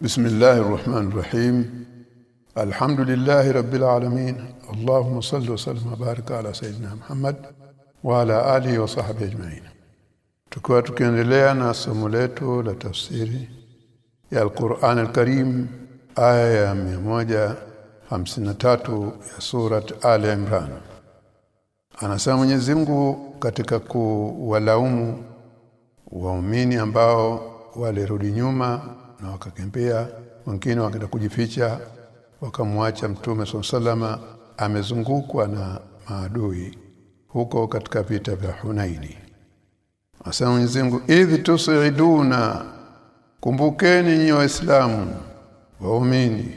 بسم الله الرحمن الرحيم الحمد لله رب العالمين اللهم صل وسلم وبارك على سيدنا محمد وعلى اله وصحبه اجمعين tukiwa tukiendelea na somo letu la tafsiri ya Al-Qur'an Al-Karim aya ya 153 ya surat Ali Imran anasema Mwenyezi Mungu katika kuwalaumu waumini ambao walirudi nyuma na wakakimbia wengine wakaenda kujificha wakamwacha mtume sallallahu amezungukwa na maadui huko katika vita vya Hunaini. Asema Mwenyezi Mungu idh tusiduna kumbukeni nyinyi waislamu waumini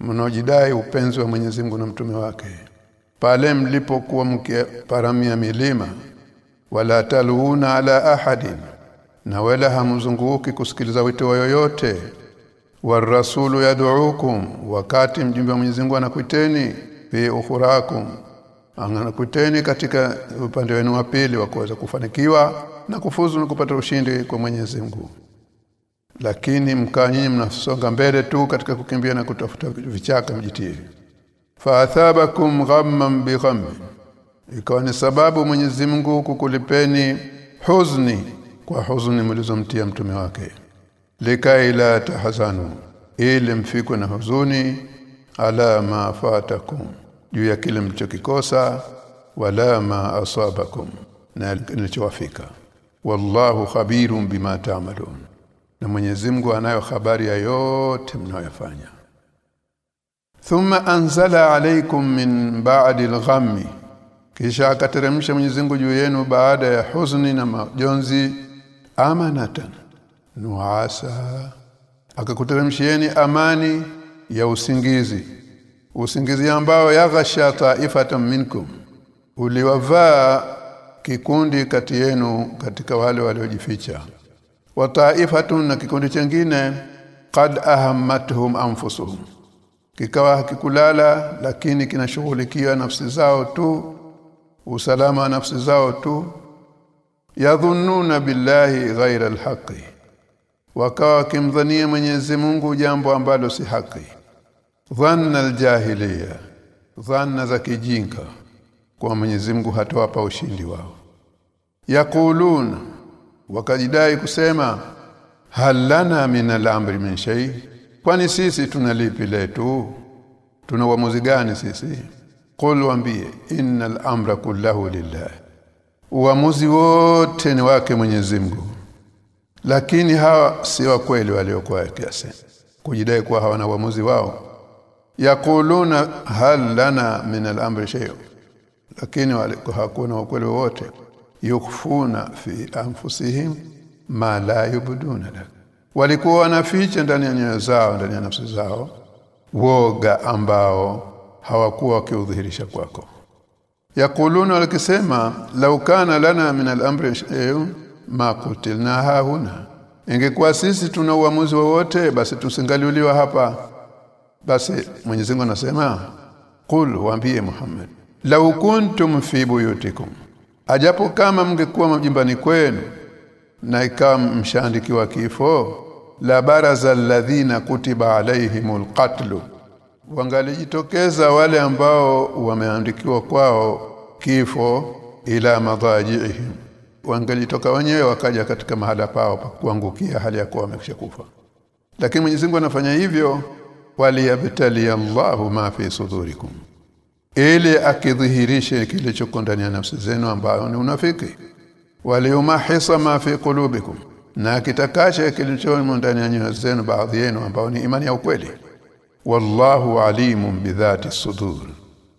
mnaojidai upenzi wa Mwenyezi Mungu na mtume wake pale mlipokuwa mkiparamia milima wala taluuna ala ahadin na wala hamzunguki kusikiliza wito wa yoyote. Warasulu yad'ukum wakati mjumbe wa Mwenyezi Mungu anakuiteni fi ukhurakum anakuiteni katika upande wenu wa pili wa kuweza kufanikiwa na kufuzu na kupata ushindi kwa Mwenyezi Mungu. Lakini mkaa nyinyi mnasonga mbele tu katika kukimbia na kutafuta vichaka mjitii faathabakum ghamman bi ghamm ikawa ni sababu Mwenyezi Mungu kukulipeni huzni kwa huzuni mlizomtia mtume wake. Likai la tahzanu ili mfikwe na huzuni ala ma fatakum juu ya kile mlichokikosa wala ma asabakum na kilichowafika. Wallahu khabirun bima taamalun na Mwenyezi Mungu anayo habari ya yote mnayofanya thumma anzala alaykum min ba'di al-ghammi kisha akateremsha Mwenyezi Mungu juu yenu baada ya huzuni na majonzi amanatan. Nuasa. Akakuteremshieni amani ya usingizi. Usingizi ambao yaghasha ta'ifatan minkum. Uliwavaa kikundi kati yenu katika wale waliojificha. Wa ta'ifatun na kikundi chengine qad ahammatuhum anfusuhum. Kikawa hakikulala lakini kinashughulikia nafsi zao tu usalama wa nafsi zao tu yadhunnuna billahi ghaira alhaqi wakawa kimdhania Mwenyezi Mungu jambo ambalo si haki dhanna aljahiliya dhanna za kijinga kwa Mwenyezi Mungu hatawapa ushindi wao. Yaquluna wakajidai kusema halana min al-amri min shay kwani sisi tuna lipi letu? Tuna uamuzi gani sisi? Qul waambie innal amra kullahu lillah uamuzi wote ni wake Mwenyezi Mungu. Lakini hawa si wa kweli waliokuwa kiasi. Kujidai kuwa hawana uamuzi wao. Yakuluna hal lana min al-amri shay. Lakini hakuna ukweli wote yukfuna fi anfusihim ma la yubduna walikuwa wanaficha ndani ya nyoyo zao ndani ya nafsi zao woga ambao hawakuwa wakiudhihirisha kwako yakuluna walikisema law kana lana min al-amri shay'un ma qutilna hahuna. Ingekuwa sisi tuna uamuzi wowote basi tusingaliuliwa hapa. Basi Mwenyezi Mungu anasema qul waambie Muhammad law kuntum fi buyutikum. Ajapo kama mngekuwa majumbani kwenu na ikawa mshaandikiwa kifo la baraza alladhina kutiba alaihimul qatlu wangalijitokeza wale ambao wameandikiwa kwao kifo ila madhajiihim wangalitoka wenyewe wakaja katika mahala pao pa kuangukia hali ya kuwa wameshakufa lakini Mwenyezi Mungu anafanya hivyo waliyabtali Allahu ma fi sudurikum ili akidhihirishe kilichoko ndani ya nafsi zenu ambao ni unafiki. Waliumahisa ma fi kulubikum na kitakasha kilichomo ndani ya nyoyo zenu baadhi yenu ambao ni imani ya ukweli wallahu alimun bidhati sudur.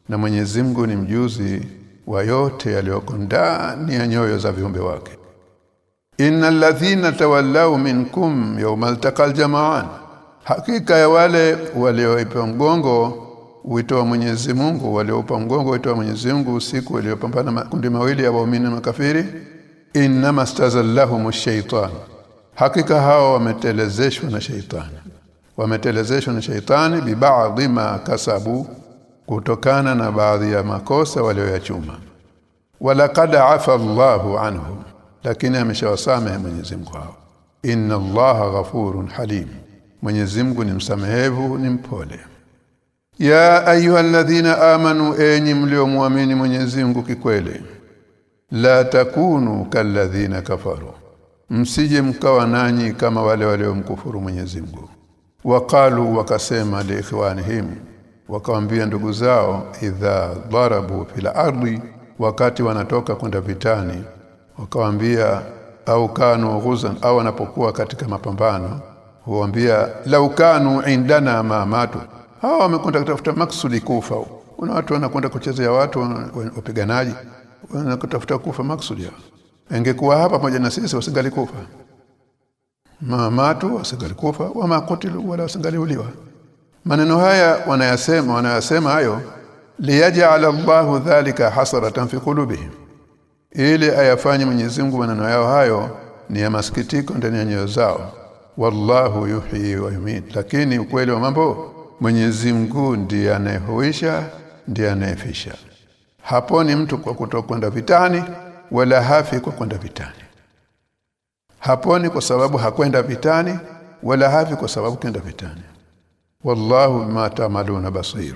Na Mwenyezi Mungu ni mjuzi wa yote yaliyoko ndani ya nyoyo za viumbe wake. Innal ladhina tawallaw minkum yawmal taqal jama'an. Hakika ya wale walioipa mgongo wito wa Mwenyezi Mungu walioupa mgongo wito wa Mwenyezi Mungu usiku waliopambana makundi mawili ya waumini na makafiri inna stazallahum ash-shaytan hakika hao wametelezeshwa na shaitani wametelezeshwa na shaitani bibaadhi ma kasabu kutokana na baadhi ya makosa walioyachuma. Walaqad afa Allahu anhum lakini ameshawasamehe Mwenyezi Mungu hao inna Allaha ghafurun halim Mwenyezi Mungu ni msamehevu ni mpole. Ya ayyuhalladhina amanu enyi mliomwamini Mwenyezi Mungu kikweli la takunu kalladhina kafaru msije mkawa nanyi kama wale waliomkufuru Mwenyezi Mungu waqalu wakasema liikhwanihim wakawambia ndugu zao idha darabu fil ardi wakati wanatoka kwenda vitani wakawambia au kanu ghuzan au wanapokuwa katika mapambano huambia lau kanu indana ma matu. Hawa wamekwenda kutafuta maksudi kufa. Kuna watu wanakwenda kuchezea watu wapiganaji wanakutafuta kufa maksudi ingekuwa hapa pamoja na sisi wasingalikufa mamatu wasingalikufa wama kutilu wala wasingaliuliwa maneno haya wanayasema wanayasema hayo liyaj'ala Allahu dhalika hasaratan fi qulubihim. Ili ayafanye Mwenyezi Mungu maneno yao hayo ni ya masikitiko ndani ya nyoyo zao. Wallahu yuhyi wa yumit lakini ukweli wa mambo Mwenyezi Mungu ndiye anayehuisha ndiye anayefisha. Haponi mtu kwa kutokwenda vitani wala hafi kwa kwenda vitani haponi kwa sababu hakwenda vitani wala hafi kwa sababu kenda vitani. Wallahu bima ta'maluna basir.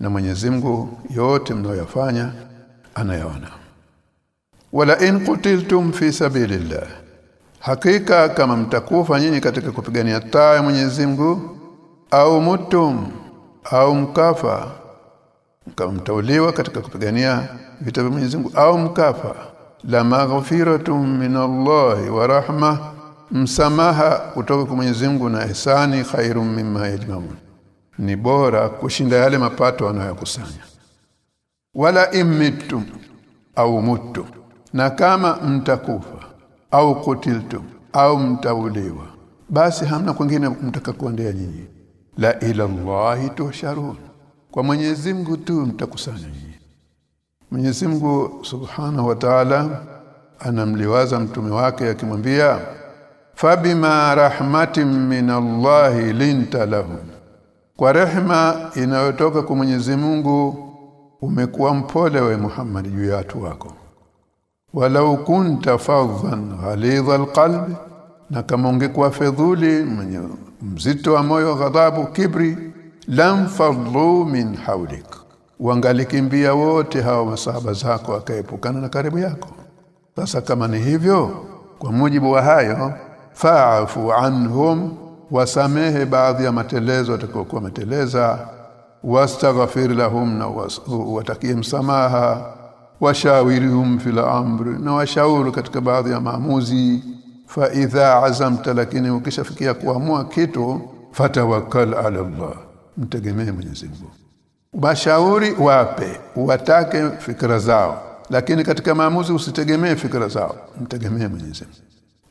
Na Mwenyezi Mungu yote mnayoyafanya anayaona. Wala in qutiltum fi sabilillah. Hakika kama mtakufa nyinyi katika kupigania taa ya Mwenyezi Mungu au mutum au mkafa kama mtauliwa katika kupigania vita vya Mwenyezi Mungu au mkafa la maghfiratun min allahi wa rahma msamaha kutoka kwa Mwenyezi Mungu na ihsani khairum mimma yajmaun. Ni bora kushinda yale mapato wanayokusanya. Wala immitum au mutu na kama mtakufa au kutiltum au mtauliwa basi hamna kwingine mtakakuendea nyinyi. La ila Allah tusharun kwa Mwenyezi Mungu tu mtakusanya nyinyi Mwenyezi Mungu Subhanahu wa Ta'ala anamliwaza mtume wake akimwambia fabima rahmatin min Allah linta lahum kwa rehema inayotoka kwa Mwenyezi Mungu umekuwa mpole we Muhammad juu ya watu wako. Walau kunta fadhan ghalidha alqalb na kama ungekuwa fedhuli mwenye mzito wa moyo ghadhabu kibri lam fadlu min hawlik wangalikimbia wote hawa masahaba zako akaepukana na karibu yako. Sasa kama ni hivyo kwa mujibu wa hayo fa'fu anhum wasamehe baadhi ya matelezo atakayokuwa mateleza wastaghfir lahum na watakie msamaha washawirihum fil amri na washauru katika baadhi ya maamuzi. Fa idha azamta lakini ukishafikia kuamua kitu fatawakkal ala Allah mtegemee Mwenyezi Mungu bashauri wape watake fikra zao. Lakini katika maamuzi usitegemee fikra zao. Mtegemee Mwenyezi Mungu.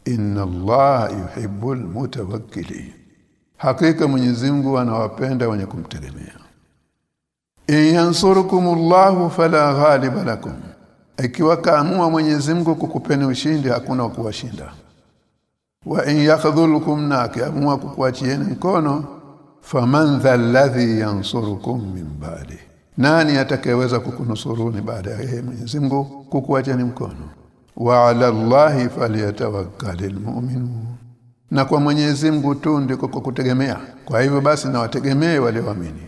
Inna Allah yuhibbul mutawakkilin. Hakika Mwenyezi Mungu anawapenda wenye kumtegemea. In yansurukumullahu fala ghaliba lakum. Ikiwa kaamua Mwenyezi Mungu kukupeni ushindi hakuna kuwashinda. Wa in yakhdhulukum na akiamua kukuachieni mkono faman dhalladhi yansurukum min ba'di. Nani atakayeweza kukunusuruni baada ya Mwenyezi Mungu? Kukuacheni mkono. Wa 'ala Allahi falyatawakkalul mu'minun na kwa Mwenyezi Mungu tu ndiko kukutegemea kwa hivyo basi na wategemee walioamini.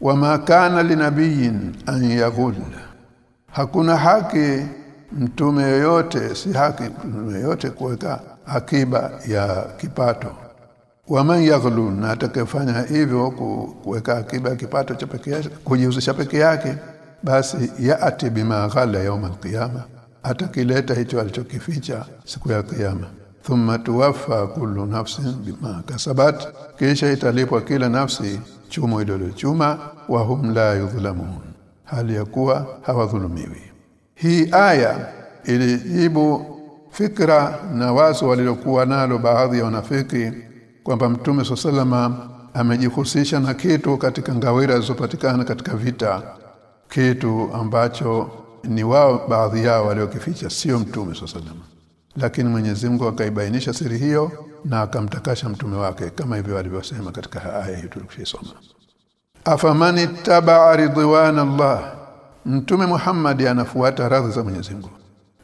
Wama kana linabiyin an yaghulla hakuna haki mtume yoyote si haki mtume yoyote kuweka akiba ya kipato waman yaghlu na atakayefanya hivyo kuweka akiba kipato cha peke yake kujihusisha peke yake basi yaati bima ghala yawm alqiyama atakileta hicho alichokificha siku ya kiyama thumma tuwaffa kullu nafsin bima kasabat kisha italipwa kila nafsi chumo ililochuma wa hum la yudhlamun hali ya kuwa hawadhulumiwi. Hii aya ilijibu fikra na wazo walilokuwa nalo baadhi ya wanafiki kwamba mtume salama amejihusisha na kitu katika ngawira zilizopatikana katika vita kitu ambacho ni wao baadhi yao waliokificha sio mtume salama lakini Mwenyezi Mungu akaibainisha siri hiyo na akamtakasha mtume wake kama hivyo alivyosema katika aya hii tulikisoma afamani taba ridwan Allah mtume Muhammad anafuata radhi za Mwenyezi Mungu.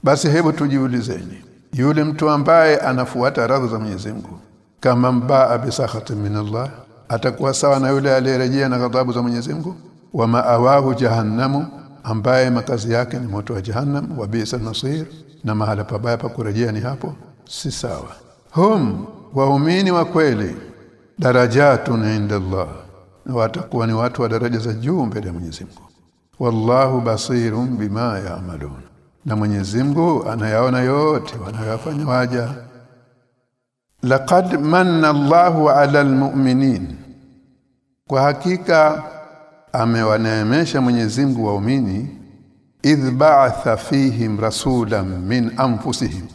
Basi hebu tujiulizeni yule mtu ambaye anafuata radhi za Mwenyezi Mungu kama mbaa bisakhati min Allah atakuwa sawa na yule aliyerejea na ghadhabu za Mwenyezi Mungu? Wa maawahu jahannamu ambaye makazi yake ni moto wa jahannam wa bisa nasir na mahala pabaya pa kurejea ni hapo? Si sawa. Hum waumini wa kweli darajatun inda Allah watakuwa ni watu wa daraja za juu mbele ya Mwenyezi Mungu. Wallahu basirun bima ya'malun na Mwenyezi Mungu anayaona yote wanayofanya waja laqad manna Allahu 'ala almu'minin kwa hakika amewaneemesha Mwenyezi Mungu waumini idh ba'atha fihim rasulan min anfusihim.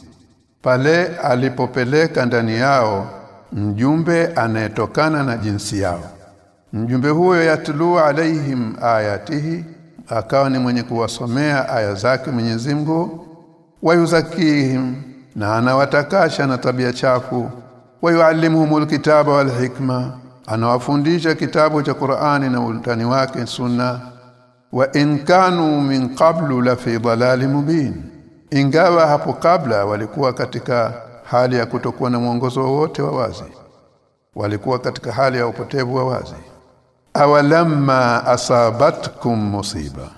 Pale alipopeleka ndani yao mjumbe anayetokana na jinsi yao. Mjumbe huyo yatlu alaihim ayatihi akawa ni mwenye kuwasomea aya zake Mwenyezi Mungu wayuzakihim na anawatakasha na tabia chafu. Wayuallimuhumul kitaba wal hikma anawafundisha kitabu cha Qur'ani na utani wake sunna. Wa in kanu min qablu la fi dalalin mubin ingawa hapo kabla walikuwa katika hali ya kutokuwa na mwongozo wowote wa wazi. Walikuwa katika hali ya upotevu wa wazi. Awalamma asabatkum musiba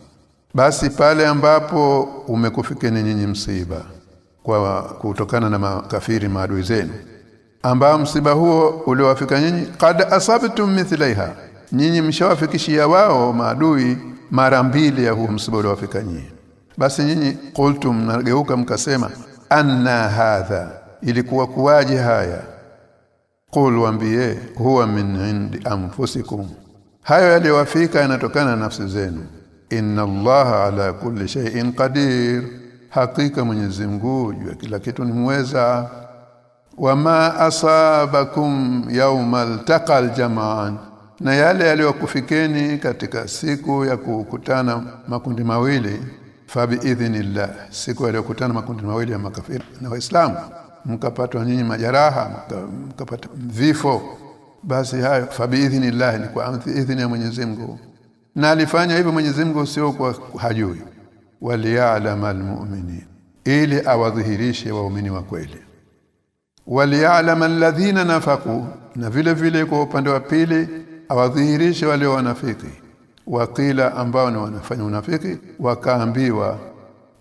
basi pale ambapo umekufikeni nyinyi msiba kwa kutokana na makafiri maadui zenu ambao msiba huo uliowafika nyinyi qad asabtum mithlaiha nyinyi mshawafikishia wao maadui mara mbili ya huo msiba uliowafika nyinyi. Basi nyinyi qultum nageuka mkasema anna hadha ilikuwa kuwaje haya? Qul waambie huwa min indi anfusikum. Hayo yaliyowafika yanatokana na nafsi zenu. Inna allaha ala kulli shay'in qadir hakika Mwenyezi Mungu juu kila kitu ni mweza. Wama asabakum yawmal taqal jama'an na yale yaliyokufikeni katika siku ya kukutana makundi mawili fa biidhnillah siku yaliyokutana makundi mawili ya makafiri na waislamu mkapatwa nyinyi majaraha mkapata vifo basi hayo fa biidhnillah ni kwa idhini ya Mwenyezi Mungu. Na alifanya hivyo Mwenyezi Mungu sio kwa hajui waliya'lama almu'minin ili awadhihirishe waumini wa kweli. waliya'lama alladhina nafaku na vile vile kwa upande wa pili awadhihirishe wale wanafiki. Wakila ambao ni wanafanya unafiki wakaambiwa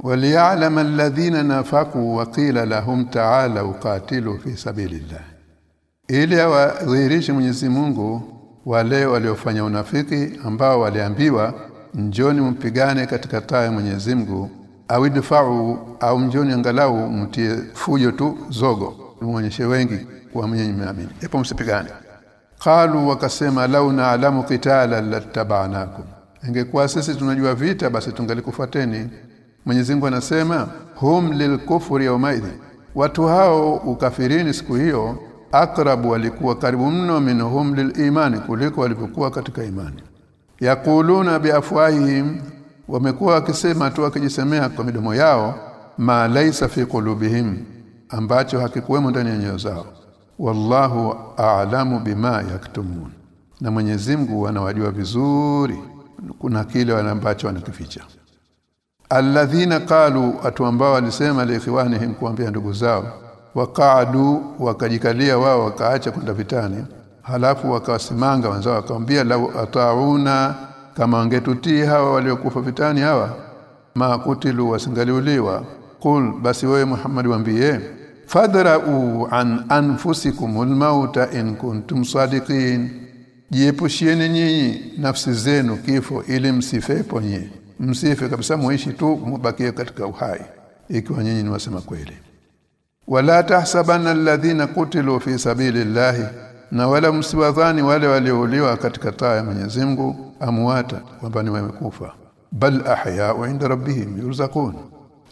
waliya'lama alladhina nafaku waqila lahum ta'ala uqatilu fi sabilillah. Ili awadhihirishe Mwenyezi Mungu wale waliofanya unafiki ambao waliambiwa njoni mpigane katika taa ya Mwenyezi Mungu au idfa'u au njoni angalau mtie fujo tu zogo muonyeshe wengi kwa mwenye mmeamini hapo msipigane. Qalu wakasema lau na'lamu qitala lattaba'nakum. Ingekuwa sisi tunajua vita basi tungalikufuateni. Mwenyezi Mungu anasema hum lilkufri yawmaidhi watu hao ukafirini siku hiyo akrabu walikuwa karibu mno minhum lilimani kuliko walivyokuwa katika imani yakuluna biafwahihim wamekuwa wakisema tu wakijisemea kwa midomo yao ma laisa fi qulubihim ambacho hakikuwemo ndani ya nyoyo zao. Wallahu a'lamu bima yaktumun. Na Mwenyezi Mungu anawajua vizuri kuna kile ambacho wanakificha. Alladhina qalu watu ambao walisema liikhwanihim kuambia ndugu zao waqaadu wakajikalia wao wakaacha kwenda vitani halafu wakawasimanga wenzao wakamwambia lau atauna kama wangetutii hawa waliokufa vitani hawa? Ma kutilu wasingaliuliwa. Kul basi wewe Muhammad waambie fadra'u an anfusikumul mauta in kuntum sadiqin. Jiepushieni nyinyi nafsi zenu kifo ili msifepo nyinyi msife kabisa muishi tu mubakie katika uhai ikiwa nyinyi ni wasema kweli. Wala tahsabanna alladhina kutilu fi sabilillahi na wala msiwadhani wale waliouliwa katika taa ya Mwenyezi Mungu amwata kwamba ni wamekufa. Bal ahya'u 'inda rabbihim yurzaqun.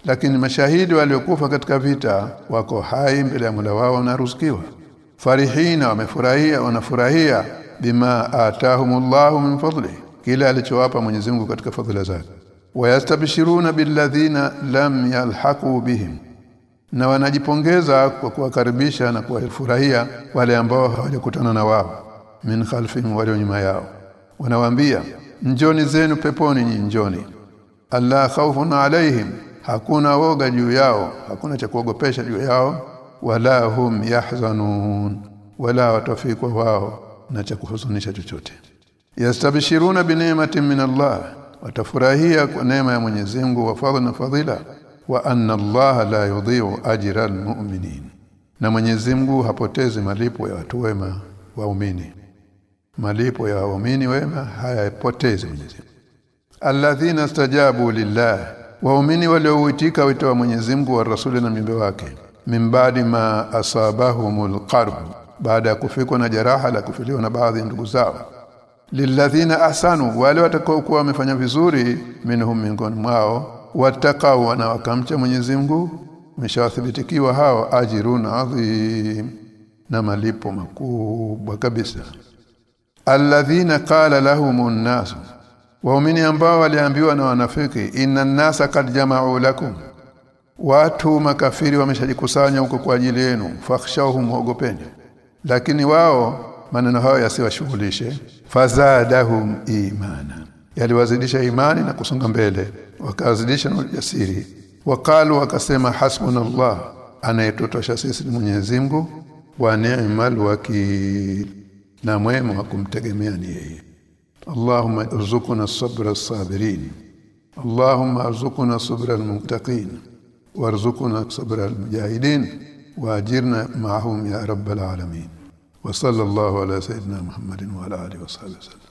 Lakini mashahidi waliokufa katika vita wako hai mbele ya Mola wao na ruzikiwa farihina wamefurahia wanafurahia bima atahumullahu min fadli kila alichowapa Mwenyezi Mungu katika fadhila zake. Wayastabshiruna billadhina lam yalhaqu bihim na wanajipongeza kwa kuwakaribisha na kuwafurahia wale ambao hawajakutana na wao min khalfihim wale nyuma yao. Wanawaambia njoni zenu peponi ni njoni. Alla khawfun alaihim hakuna woga juu yao hakuna cha kuogopesha juu yao wala hum yahzanun wala watafikwa wao na cha kuhuzunisha chochote. Yastabshiruna bi ni'matin min Allah watafurahia kwa neema ya Mwenyezi Mungu wa fadhila na fadhila wa anna Allah la yudhi'u ajra almu'minin. Na Mwenyezi Mungu hapotezi malipo ya watu wema waumini. Malipo ya waumini wema hayapotezi Mwenyezi Mungu. Alladhina stajabu lillah waumini walioitika wito wa Mwenyezi Mungu wa rasuli na mimbe wake. Mimbadi ma asabahumul qarb baada ya kufikwa na jeraha la kufiliwa na baadhi ya ndugu zao. Lilladhina ahsanu wale watakao kuwa wamefanya vizuri minhum miongoni mwao watakao na wakamcha Mwenyezi Mungu umeshawathibitikiwa hao ajirun adhim na malipo makubwa kabisa. Alladhina qala lahumun nas waumini ambao waliambiwa na wanafiki inna nasa kad jama'u lakum. Watu makafiri wameshajikusanya huko kwa ajili yenu fakhshawhum ogopeni lakini wao maneno hayo yasiwashughulishe. Fazadahum imana yaliwazidisha imani na kusonga mbele wakazidisha na ujasiri wakalu wakasema hasbunallah anayetutosha sisi Mwenyezi Mungu wa ni'mal wakil na mwema wa kumtegemea ni yeye اللهم ارزقنا الصبر الصابرين اللهم ارزقنا صبر المتقين وارزقنا صبر المجاهدين واجرنا معهم يا رب العالمين وصلى الله على سيدنا محمد وعلى اله وصحبه وسلم